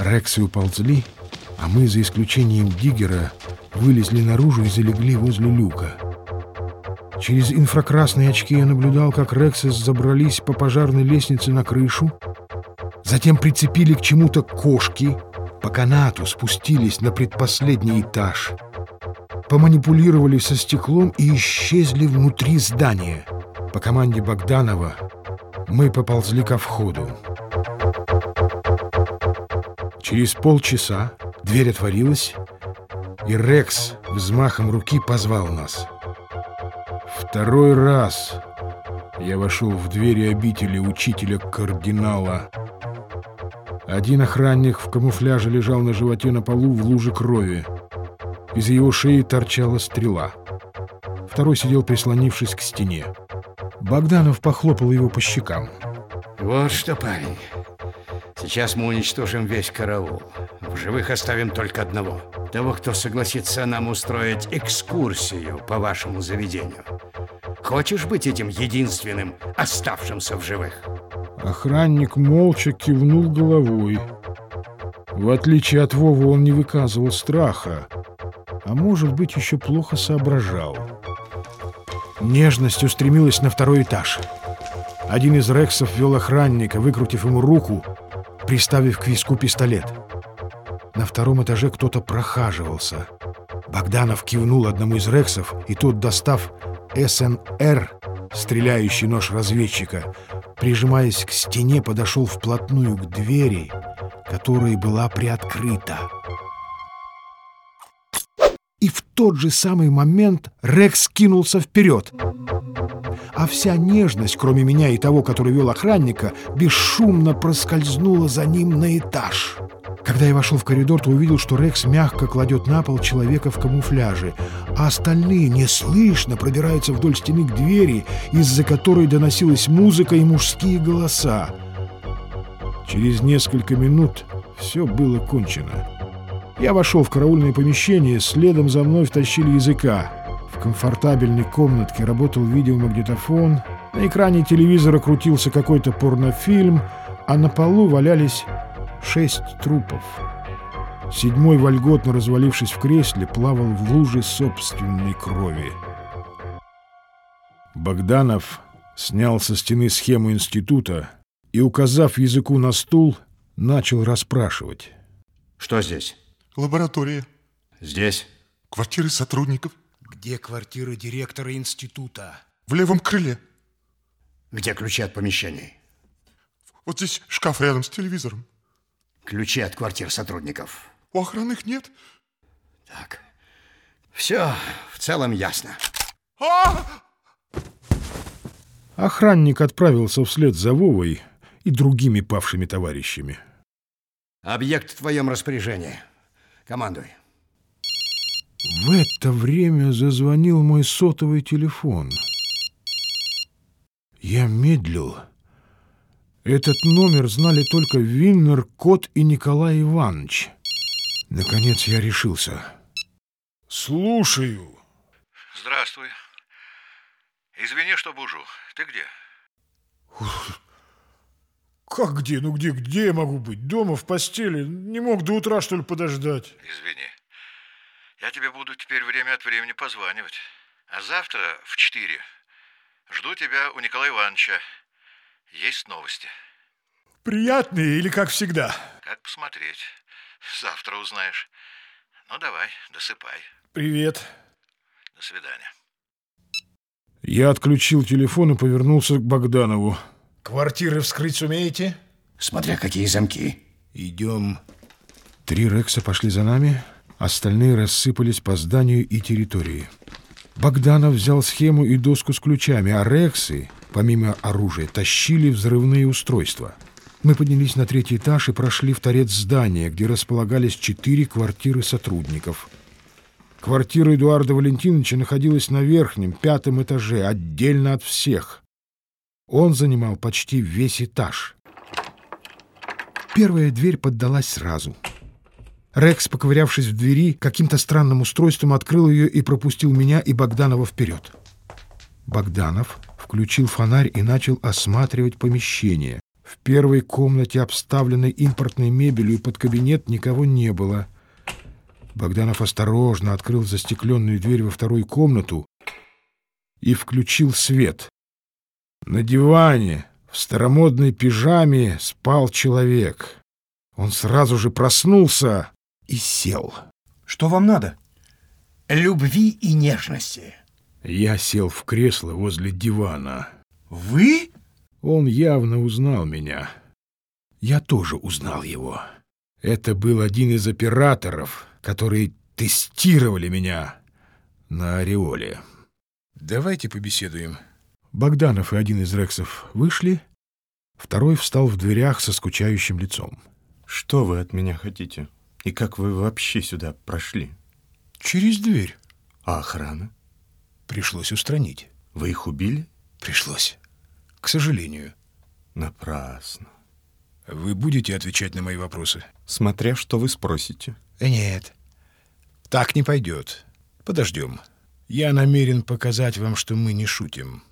Рексы уползли, а мы, за исключением Диггера, вылезли наружу и залегли возле люка. Через инфракрасные очки я наблюдал, как Рексы забрались по пожарной лестнице на крышу, затем прицепили к чему-то кошки, по канату спустились на предпоследний этаж, поманипулировали со стеклом и исчезли внутри здания. По команде Богданова мы поползли ко входу. Через полчаса дверь отворилась, и Рекс взмахом руки позвал нас. Второй раз я вошел в двери обители учителя-кардинала. Один охранник в камуфляже лежал на животе на полу в луже крови. Из его шеи торчала стрела. Второй сидел, прислонившись к стене. Богданов похлопал его по щекам. Вот что, парень. Сейчас мы уничтожим весь караул. В живых оставим только одного. Того, кто согласится нам устроить экскурсию по вашему заведению. Хочешь быть этим единственным, оставшимся в живых? Охранник молча кивнул головой. В отличие от Вовы он не выказывал страха, а может быть еще плохо соображал. Нежность устремилась на второй этаж. Один из рексов вел охранника, выкрутив ему руку, приставив к виску пистолет. На втором этаже кто-то прохаживался. Богданов кивнул одному из рексов, и тот, достав СНР, стреляющий нож разведчика, прижимаясь к стене, подошел вплотную к двери, которая была приоткрыта. И в тот же самый момент Рекс кинулся вперед — а вся нежность, кроме меня и того, который вел охранника, бесшумно проскользнула за ним на этаж. Когда я вошел в коридор, то увидел, что Рекс мягко кладет на пол человека в камуфляже, а остальные неслышно пробираются вдоль стены к двери, из-за которой доносилась музыка и мужские голоса. Через несколько минут все было кончено. Я вошел в караульное помещение, следом за мной втащили языка комфортабельной комнатке работал видеомагнитофон, на экране телевизора крутился какой-то порнофильм, а на полу валялись шесть трупов. Седьмой, вольготно развалившись в кресле, плавал в луже собственной крови. Богданов снял со стены схему института и, указав языку на стул, начал расспрашивать. Что здесь? Лаборатория. Здесь? Квартиры сотрудников. Где квартира директора института? В левом крыле. Где ключи от помещений? Вот здесь шкаф рядом с телевизором. Ключи от квартир сотрудников? У охраны их нет. Так, все в целом ясно. А! Охранник отправился вслед за Вовой и другими павшими товарищами. Объект в твоем распоряжении. Командуй. В это время зазвонил мой сотовый телефон. Я медлил. Этот номер знали только Виннер, Кот и Николай Иванович. Наконец я решился. «Слушаю». «Здравствуй. Извини, что бужу. Ты где?» «Как где? Ну где? Где я могу быть? Дома, в постели? Не мог до утра, что ли, подождать?» «Извини. Я тебе буду теперь время от времени позванивать. А завтра в четыре жду тебя у Николая Ивановича. Есть новости. Приятные или как всегда? Как посмотреть. Завтра узнаешь. Ну, давай, досыпай. Привет. До свидания. Я отключил телефон и повернулся к Богданову. Квартиры вскрыть сумеете? Смотря какие замки. Идем. Три Рекса пошли за нами. Остальные рассыпались по зданию и территории. Богданов взял схему и доску с ключами, а Рексы, помимо оружия, тащили взрывные устройства. Мы поднялись на третий этаж и прошли в торец здания, где располагались четыре квартиры сотрудников. Квартира Эдуарда Валентиновича находилась на верхнем, пятом этаже, отдельно от всех. Он занимал почти весь этаж. Первая дверь поддалась сразу — Рекс, поковырявшись в двери, каким-то странным устройством открыл ее и пропустил меня и Богданова вперед. Богданов включил фонарь и начал осматривать помещение. В первой комнате, обставленной импортной мебелью, под кабинет никого не было. Богданов осторожно открыл застекленную дверь во вторую комнату и включил свет. На диване в старомодной пижаме спал человек. Он сразу же проснулся и сел. Что вам надо? Любви и нежности. Я сел в кресло возле дивана. Вы? Он явно узнал меня. Я тоже узнал его. Это был один из операторов, которые тестировали меня на Ореоле. Давайте побеседуем. Богданов и один из Рексов вышли, второй встал в дверях со скучающим лицом. Что вы от меня хотите? И как вы вообще сюда прошли? Через дверь. А охрана? Пришлось устранить. Вы их убили? Пришлось. К сожалению. Напрасно. Вы будете отвечать на мои вопросы? Смотря что вы спросите. Нет. Так не пойдет. Подождем. Я намерен показать вам, что мы не шутим.